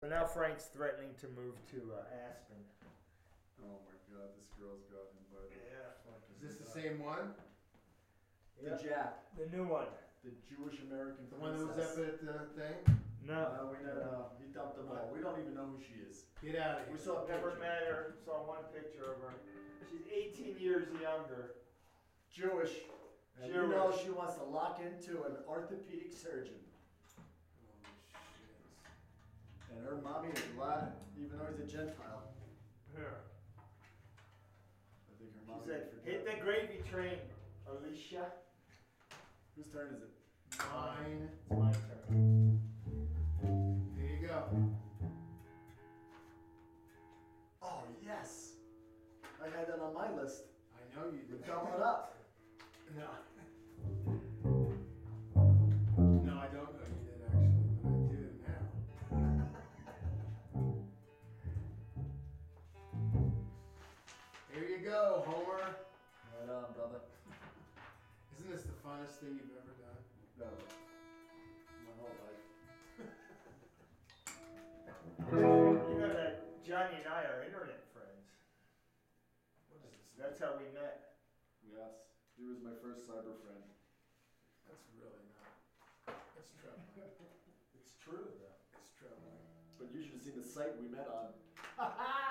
So now Frank's threatening to move to uh, Aspen. Oh my god, this girl's got him by the. Is this the same one? The Yeah, Jap, the new one. the Jewish American The one that was up at the thing? No, Uh, we know, uh, he dumped them all. We don't even know who she is. Get out of here. We saw a never picture. met her. Saw one picture of her. She's 18 years younger. Jewish. And you Jewish. know she wants to lock into an orthopedic surgeon. And her mommy is glad, even though he's a Gentile. Here. I think her She said, "Hit the gravy train, Alicia." Whose turn is it? Mine. It's my turn. Here you go. Oh, yes. I had that on my list. I know you did. Double it up. Funnest thing you've ever done? No. My whole life. You know that Johnny and I are internet friends. What is this? That's how we met. Yes. He was my first cyber friend. That's really not. That's troubling. It's true though. It's troubling. But you should have seen the site we met on.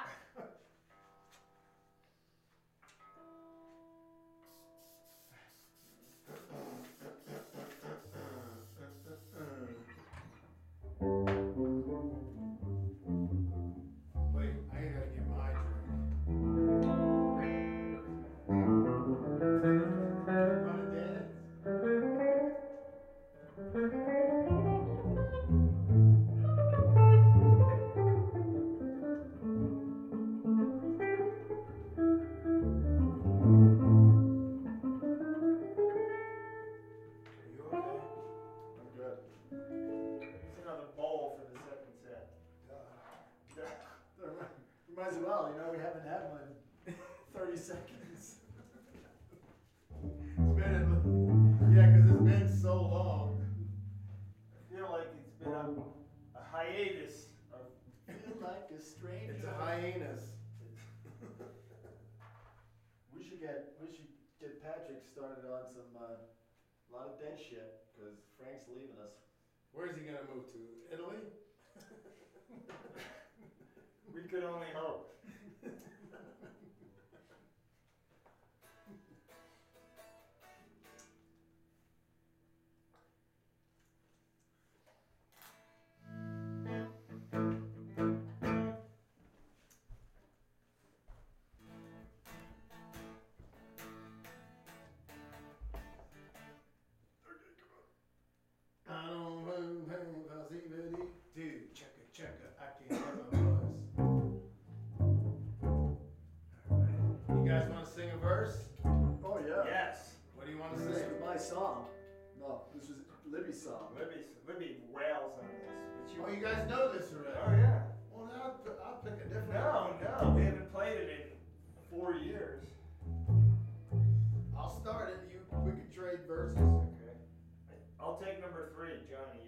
lot of dead shit, cause Frank's leaving us. Where's he gonna move to? Italy? we could only hope. You, Oh, you guys know this already? oh yeah. Well, then I'll, I'll pick a different No, no, we haven't played it in four years. I'll start it, you, we can trade verses. Okay. I'll take number three, Johnny.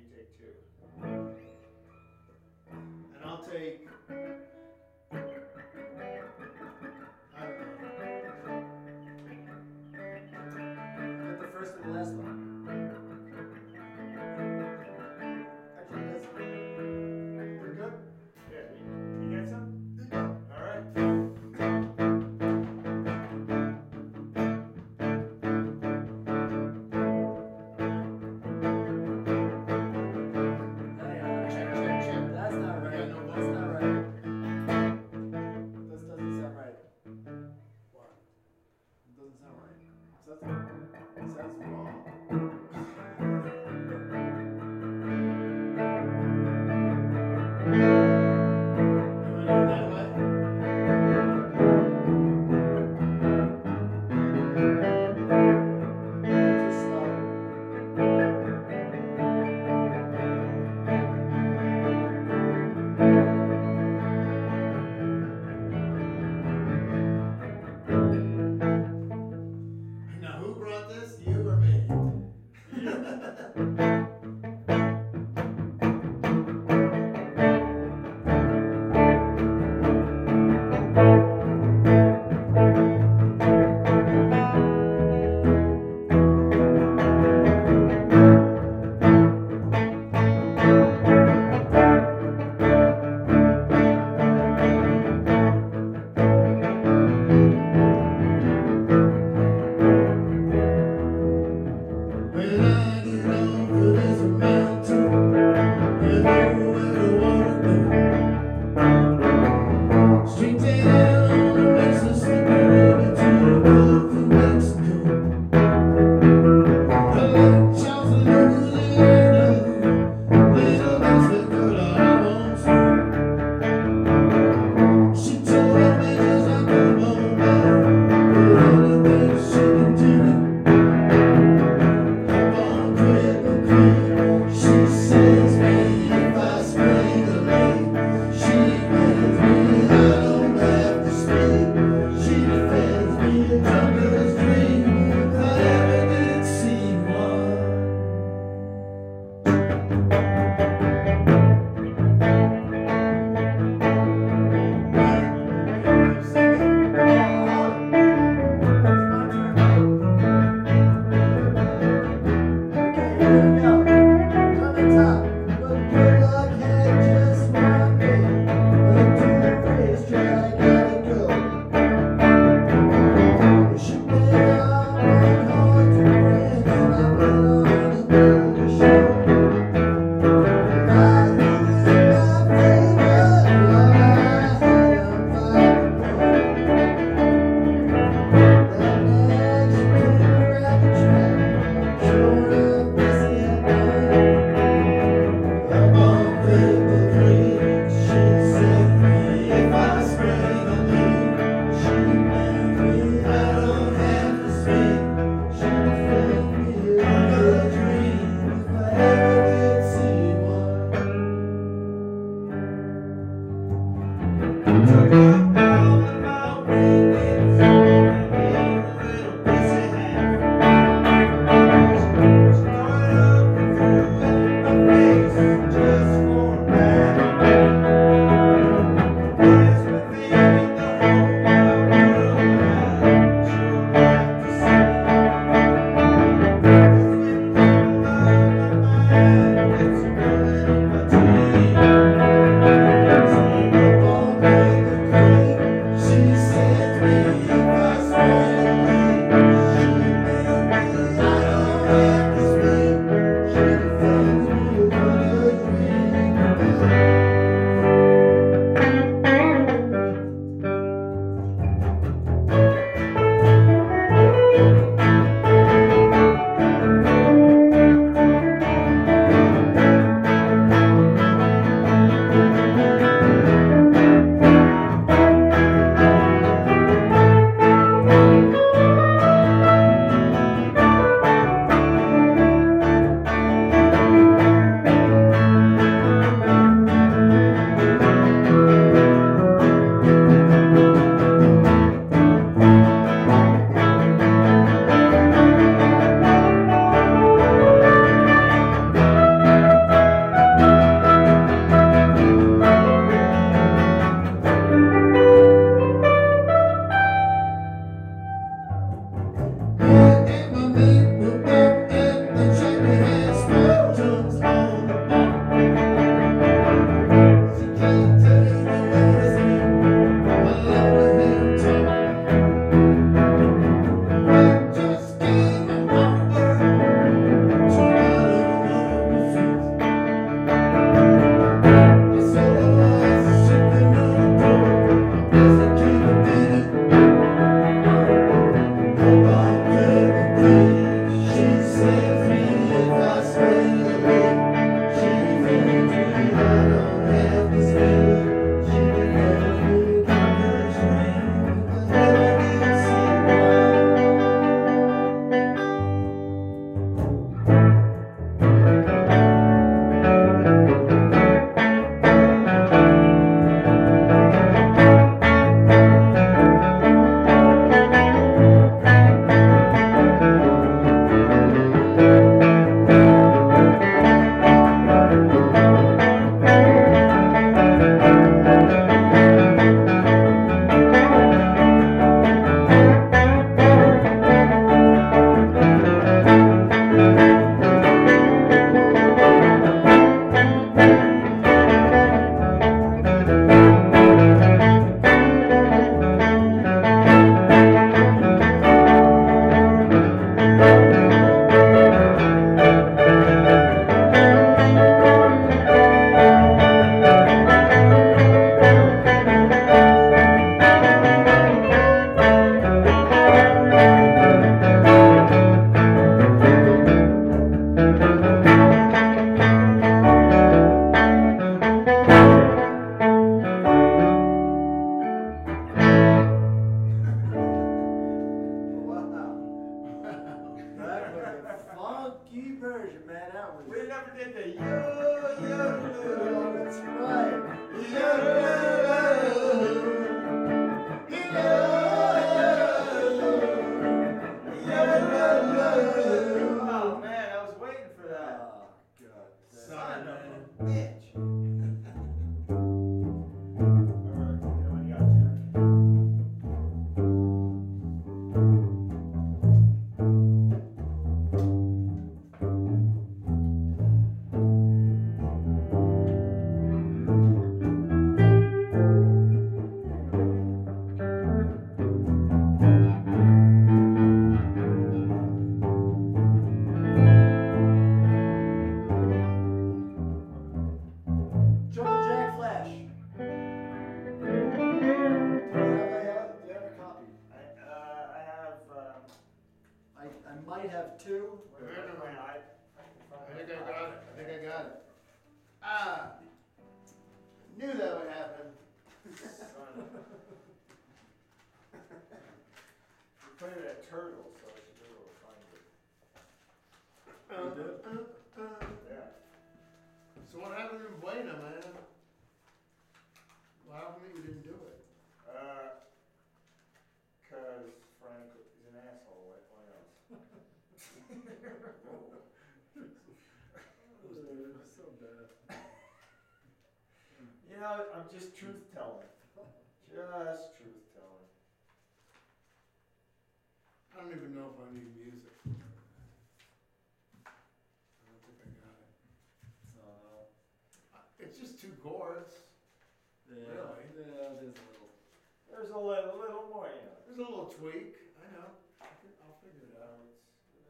little, a little more, you know. There's a little tweak. I know. I'll figure it out. This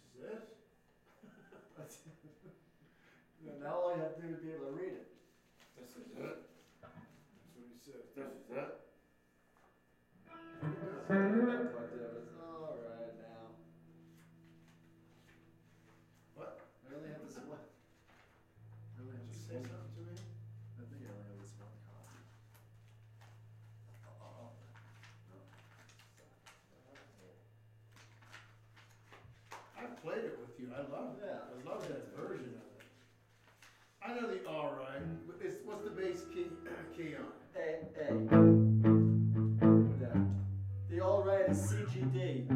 is it. It. now all I have to do is be able to read it. This is it. That's what he said. This is it. Decididei.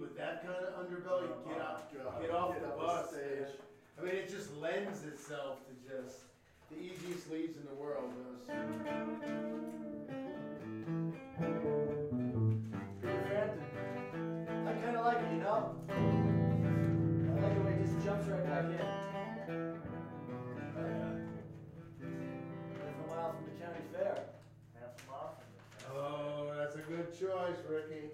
With that kind of underbelly, get off, God. get off the Get bus. stage. I mean, it just lends itself to just the easiest leads in the world. Those. Peter Frampton. I kinda like it, you know? I like the way he just jumps right back in. Half a mile from the county fair. Half a mile from Oh, that's a good choice, Ricky.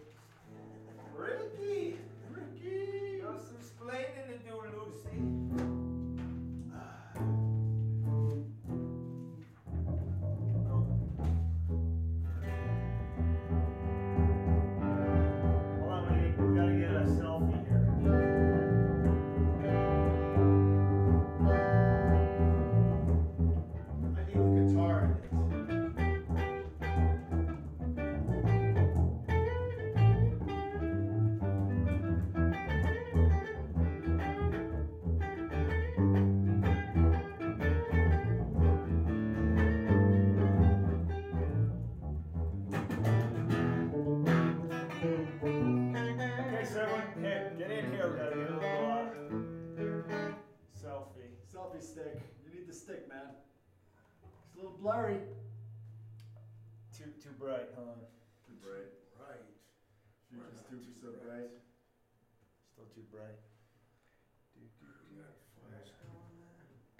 Still too bright.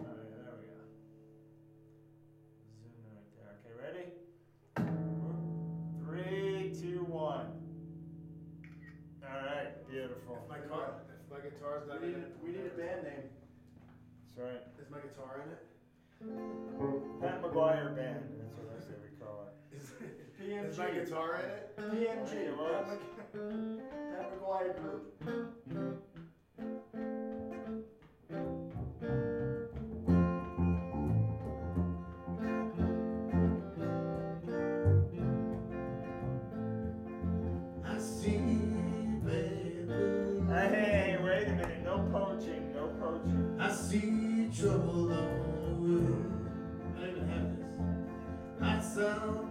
Oh, yeah, there we go. Zoom in right there. Okay, ready? Three, two, one. All right, beautiful. If my car, if my guitar's not We in need, it, a- we need a band name. That's right. Is my guitar in it? Pat McGuire Band. That's what I say we call it. Is, PMG. is my guitar in it? PMG. It was. Pat Mc- Pat McGuire Group. Trouble on the way. I don't even have this. I sound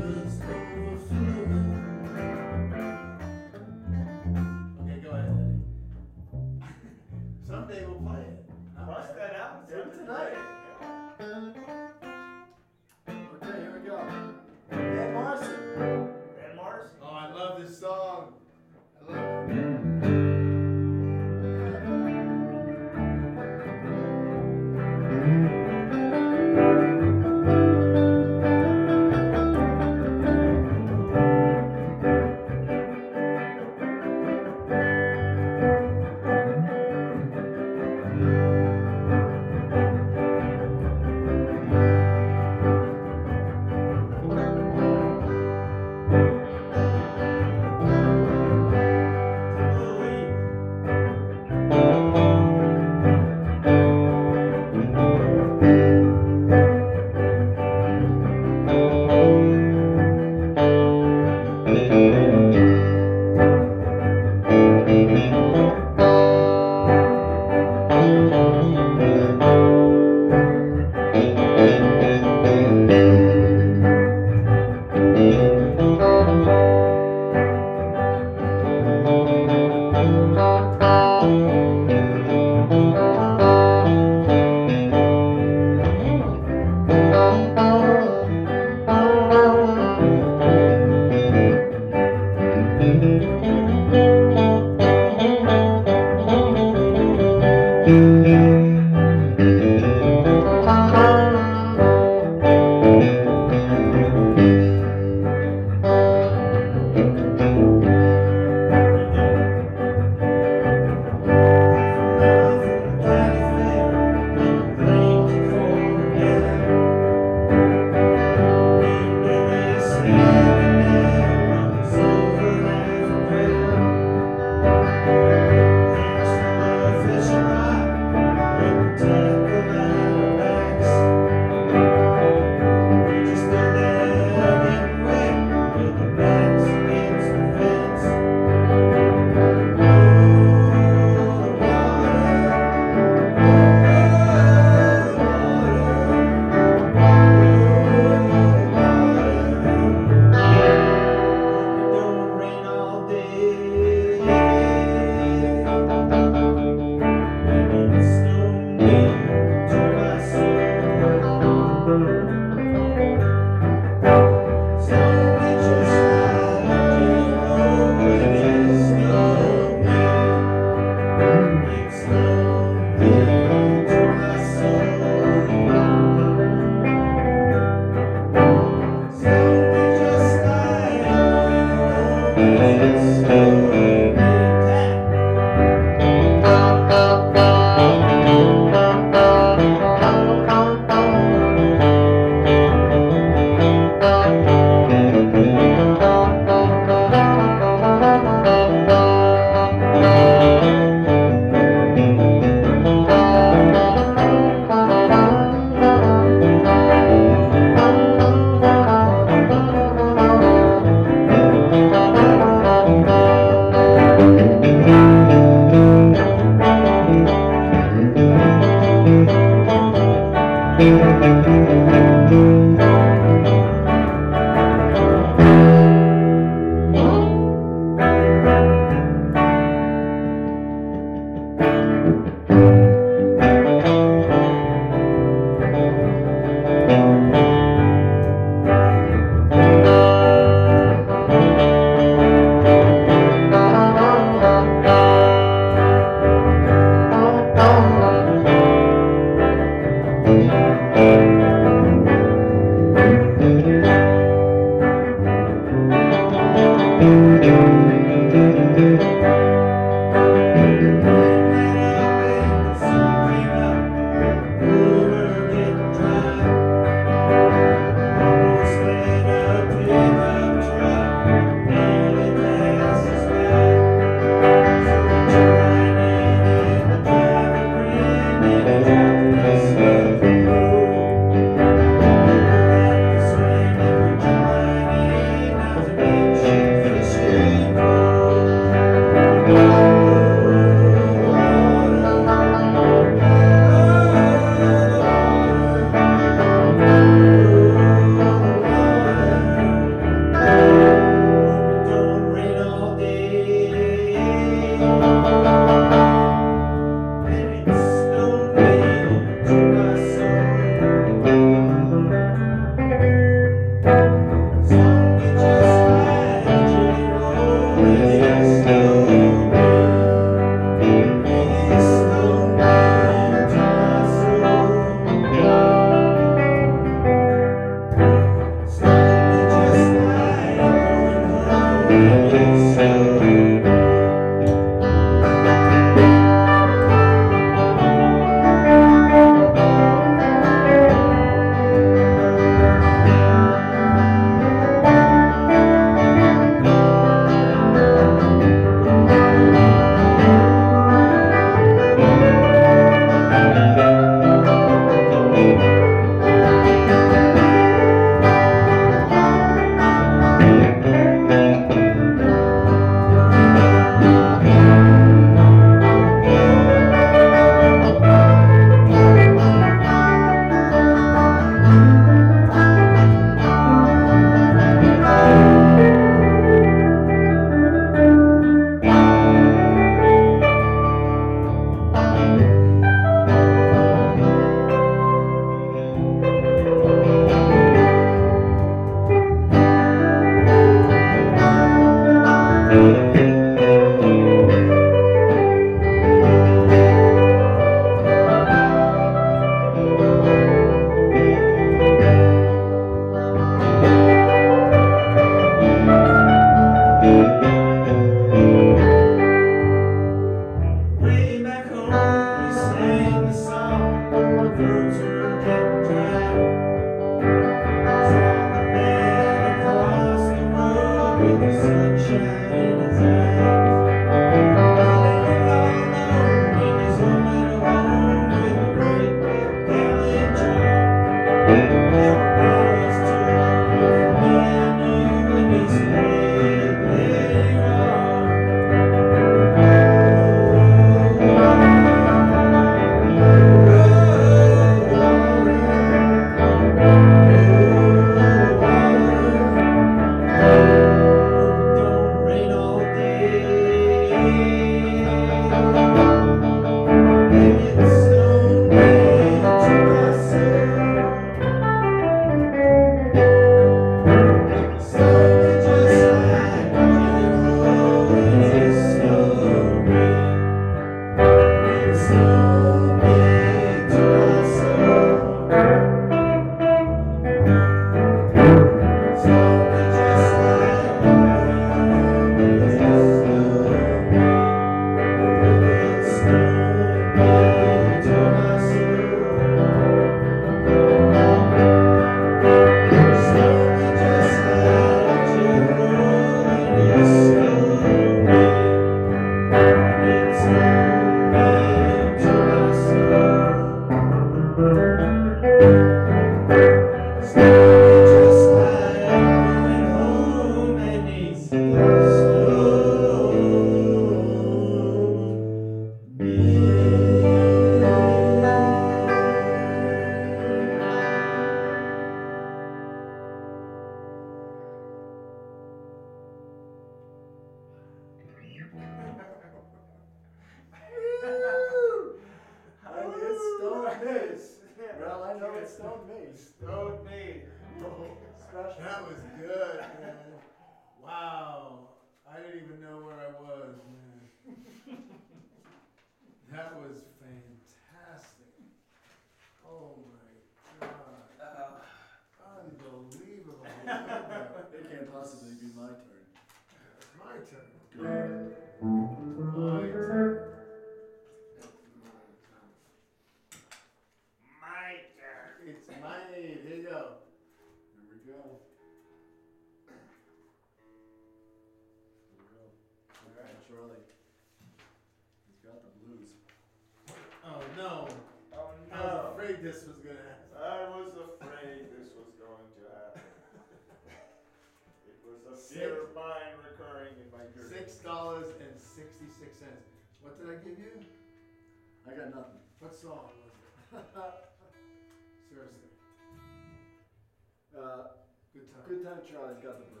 Tyler's got the brew.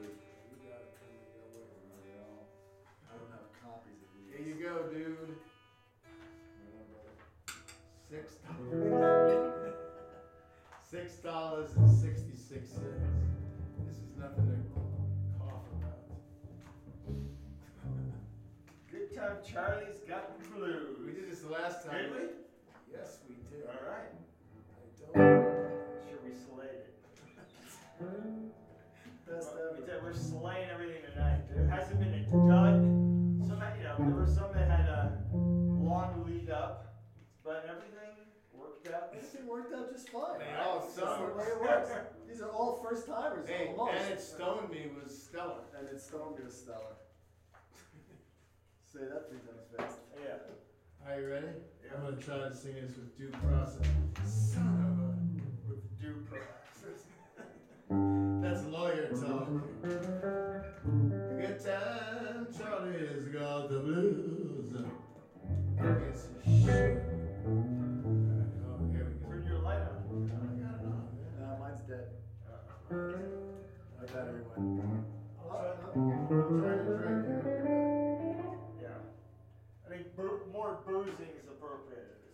Stone get? Say that three times fast. Yeah. Are you ready? Yeah. I'm gonna try to sing this with due process. Son of a. With due process. That's lawyer talk. Good time, Charlie's got the blues. I guess shit.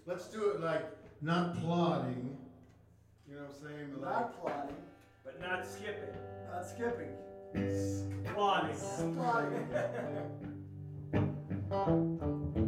Let's do it like not plotting. You know what I'm saying? Not like, plotting. But not skipping. Not skipping. Plotting. Plotting.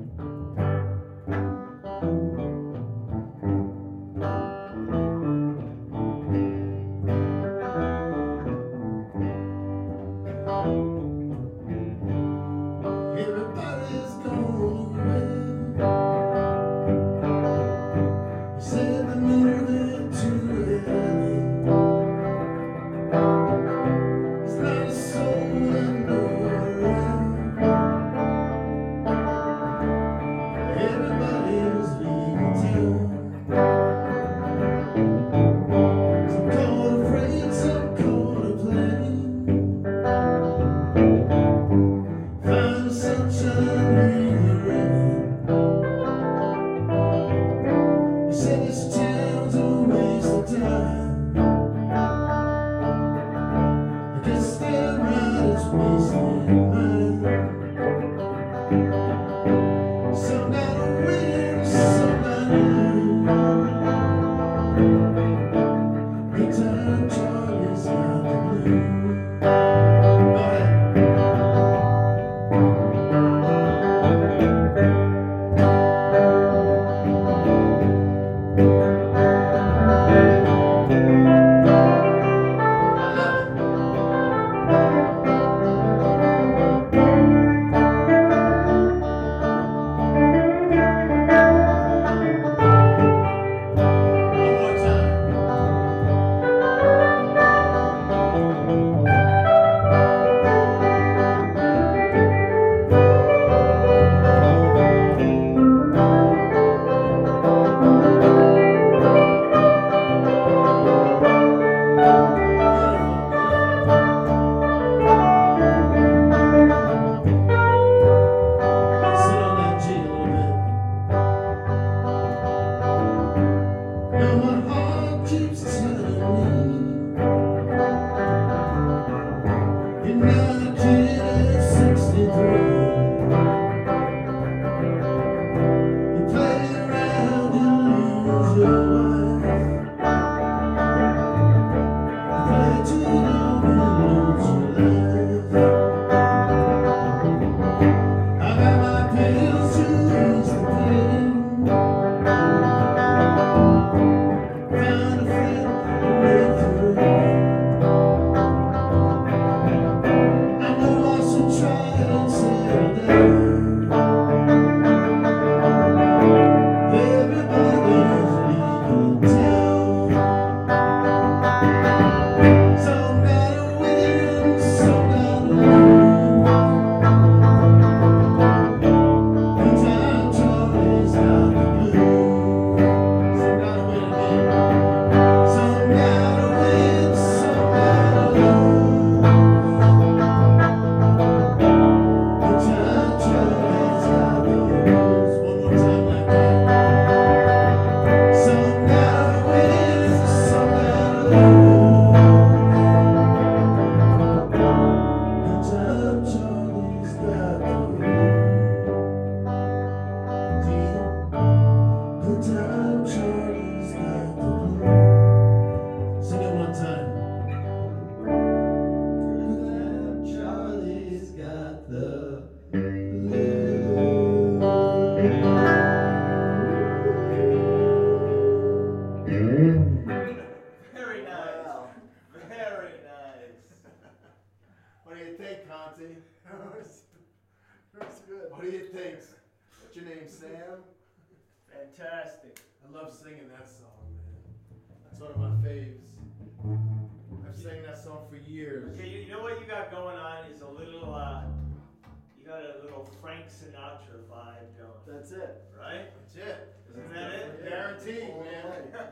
a little Frank Sinatra vibe going. That's it. Right? That's it. Isn't that it? Guaranteed, man.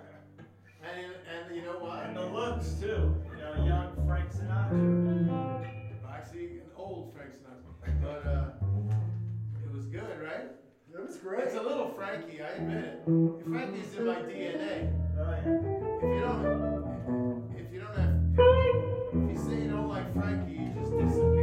and, and you know what? And the looks, too. You know, young Frank Sinatra. Actually, an old Frank Sinatra. But uh, it was good, right? It was great. It's a little Frankie, I admit it. Frankie's in my DNA. Oh, yeah. If you don't, if, if you don't have, if you say you don't like Frankie, you just disappear.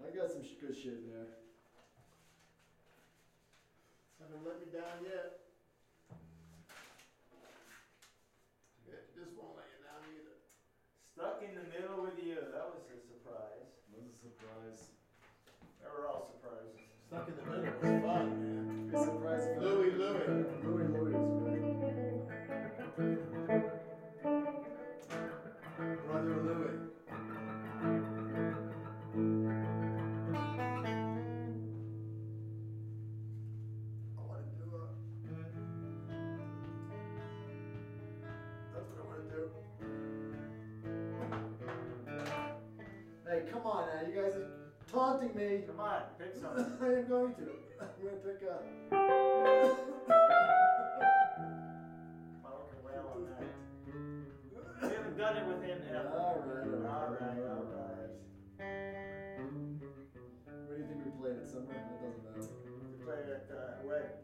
I got some good shit in there. Haven't let me down yet. taunting me. Come on, pick something. I am going to. I'm going to pick up. well on that. We haven't done it with him ever. All right, all right, all right. All right. Where do you think we played it? Somewhere? It doesn't matter. We played it at the wedding.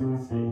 presença.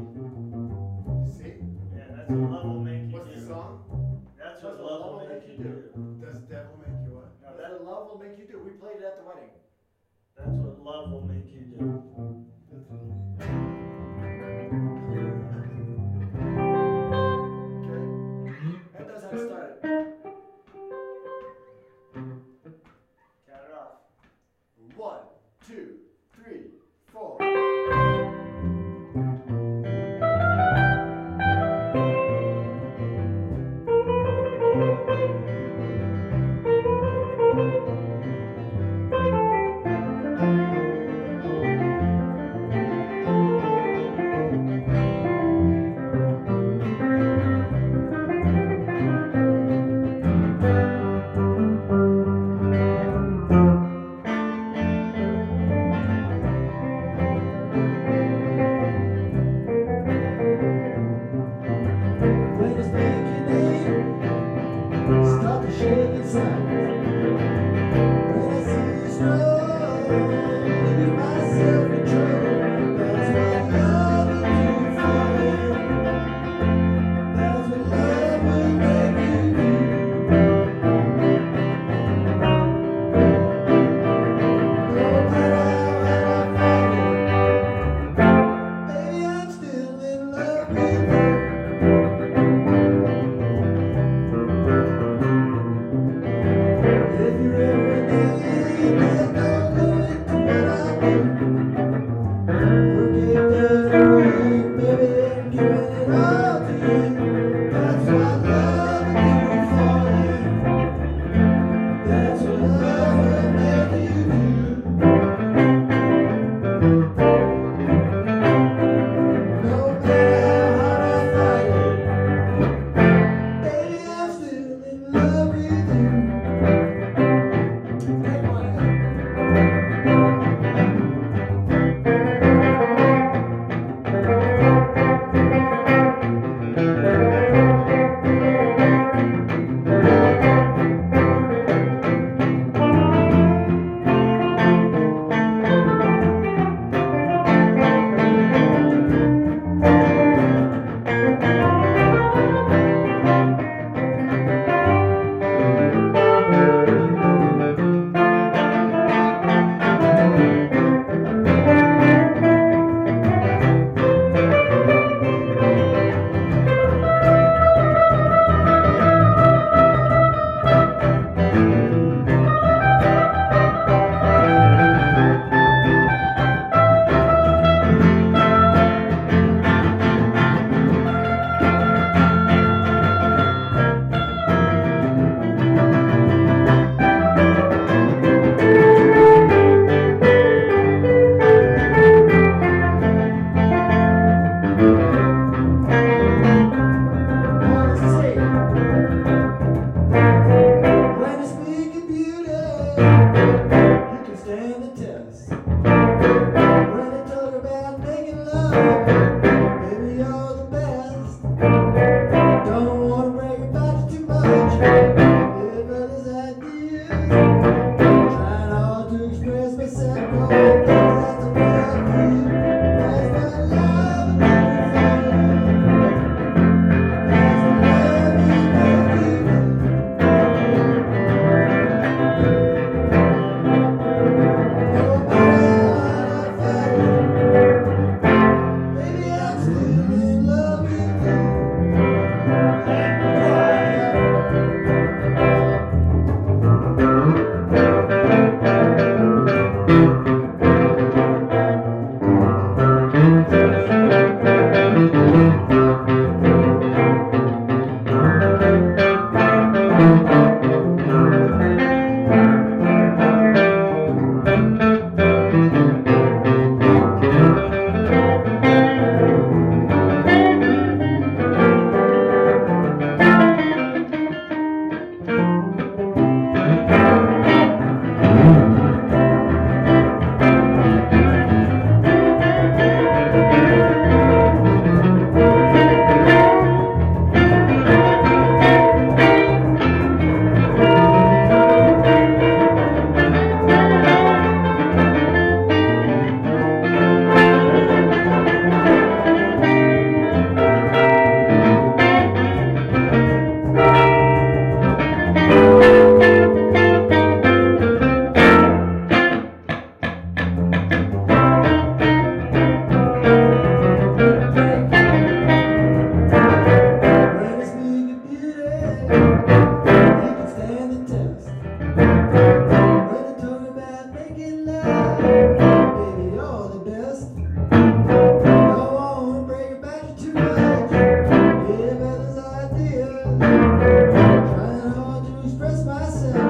Express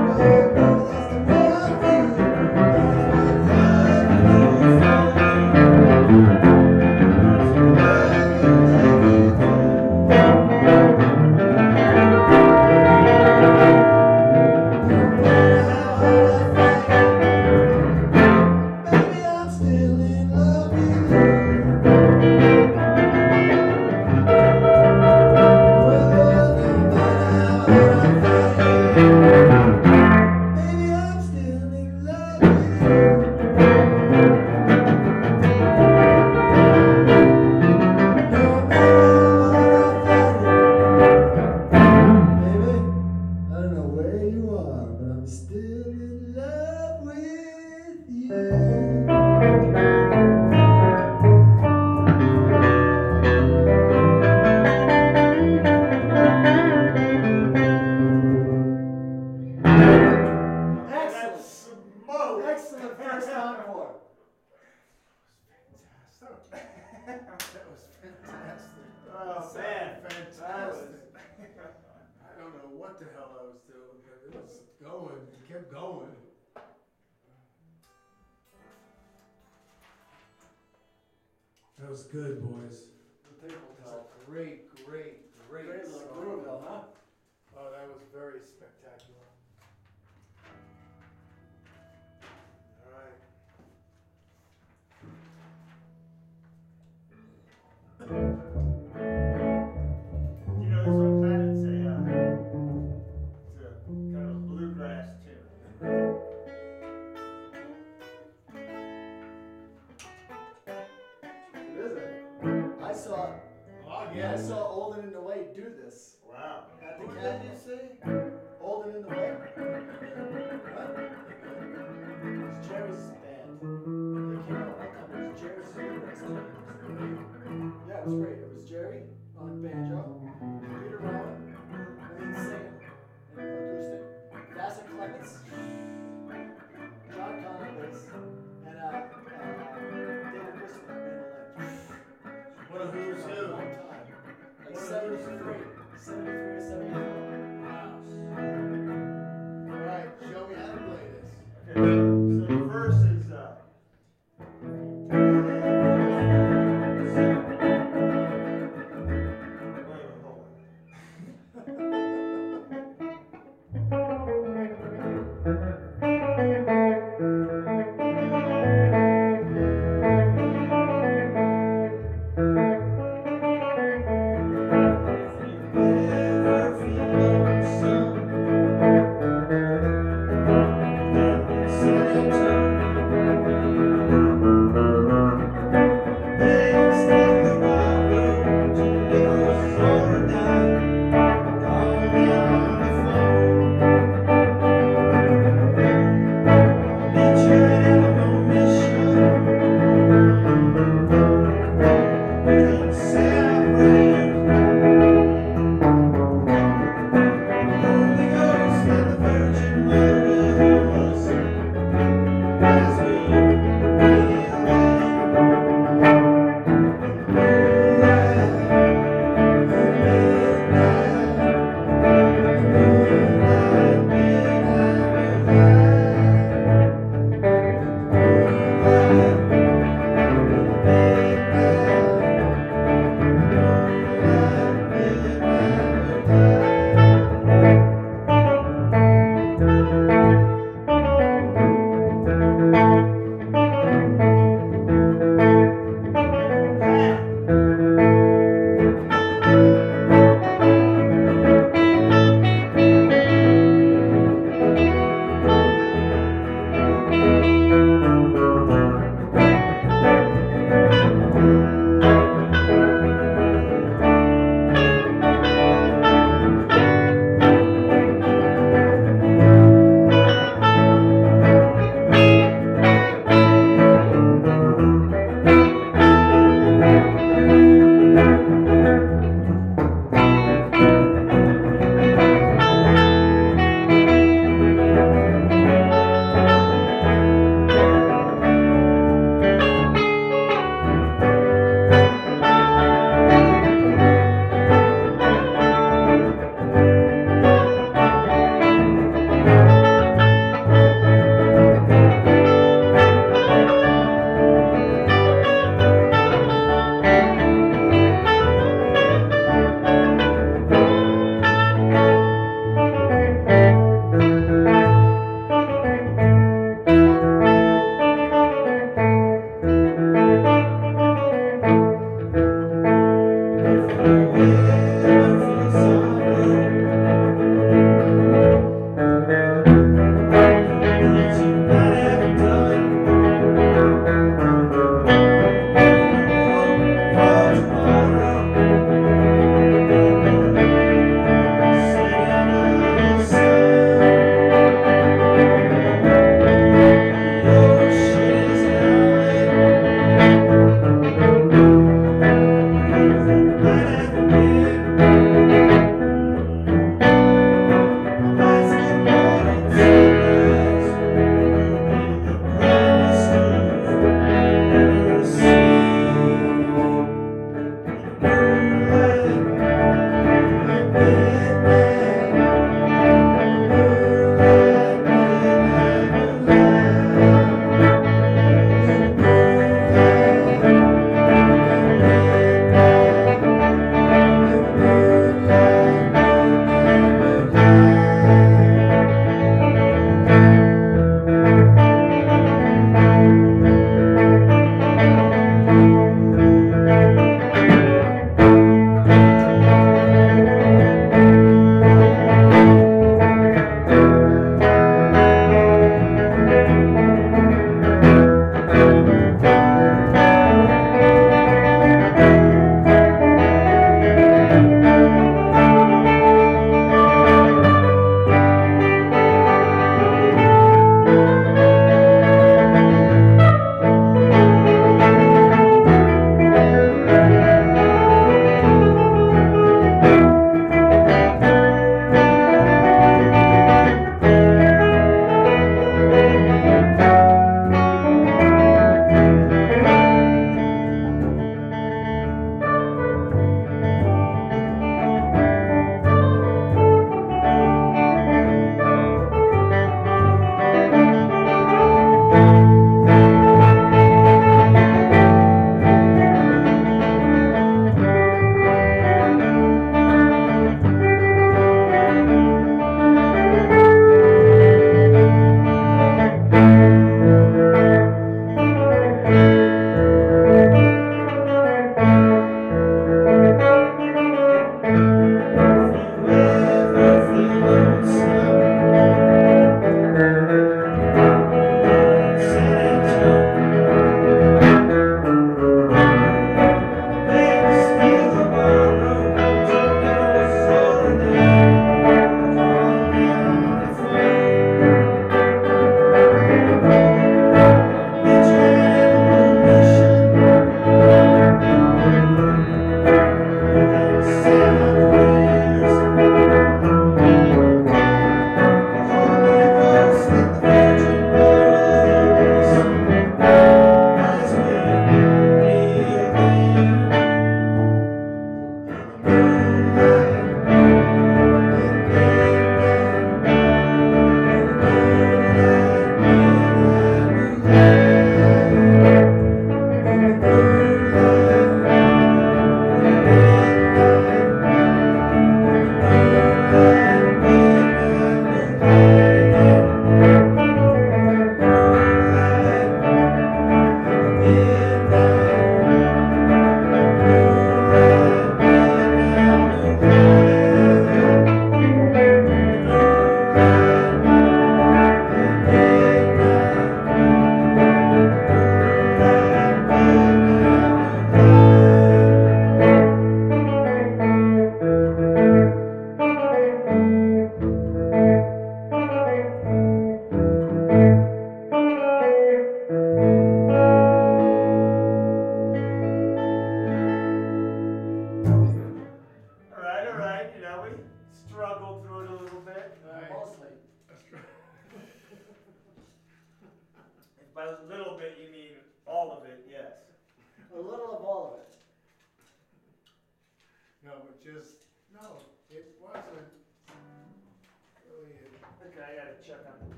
very spectacular.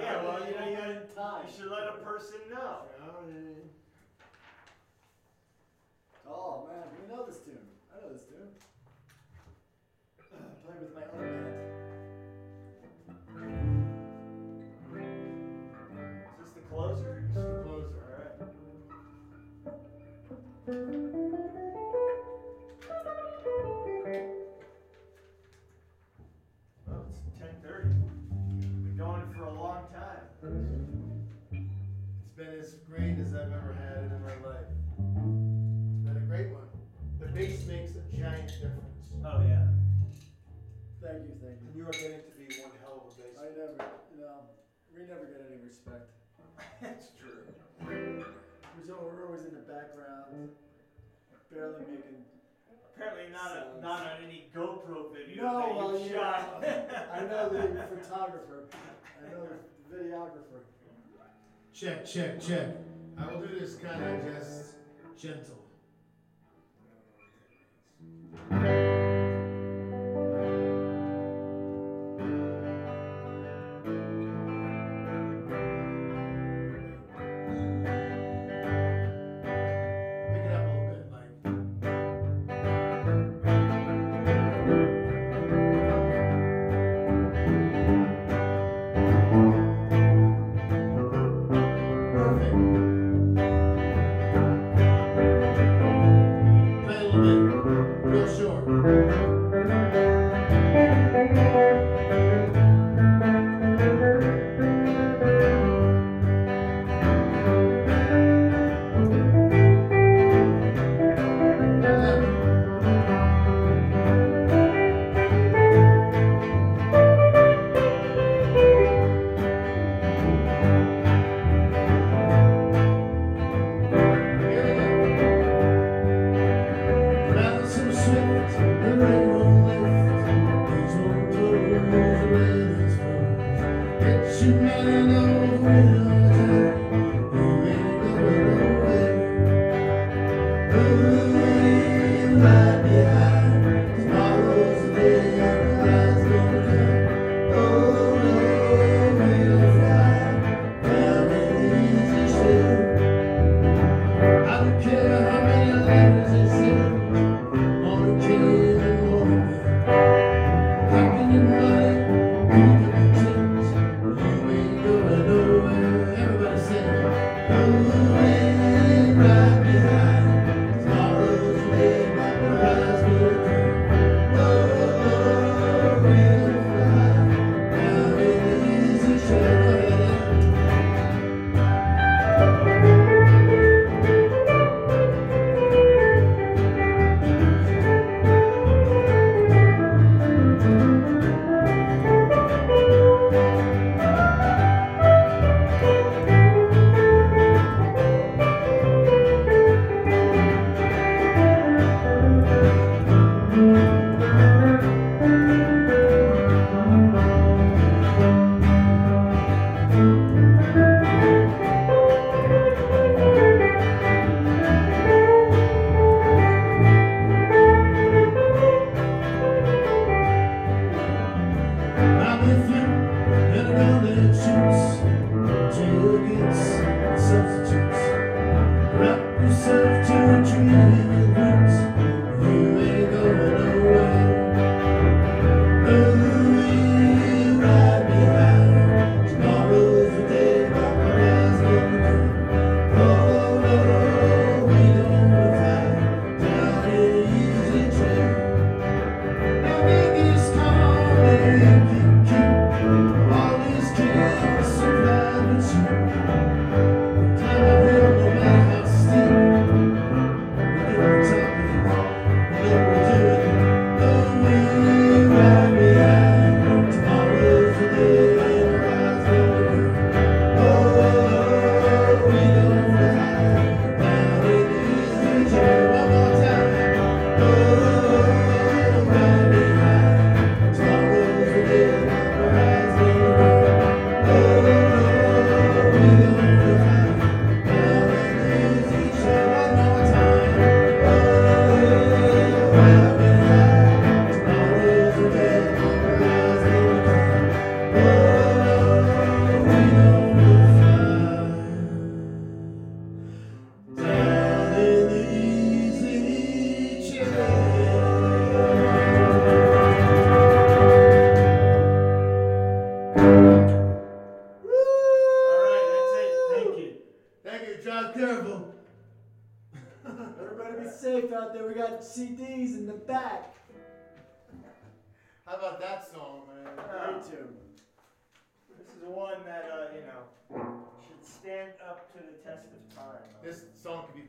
Yeah, well, you know, you, got time. you should let a person know. You know? Oh man, we know this tune. I know this tune. Play with my own band. Oh yeah. Thank you, thank you. And you are getting to be one hell of a bass. I never, you know, we never get any respect. That's true. We're, always in the background, barely making. Apparently not a, not on any GoPro video. No, that well, you shot. I know the photographer. I know the videographer. Check, check, check. I will do this kind of just gentle.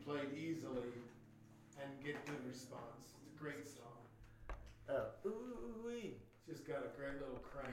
played easily and get good response. It's a great song. Oh, ooh, wee. Just got a great little crank.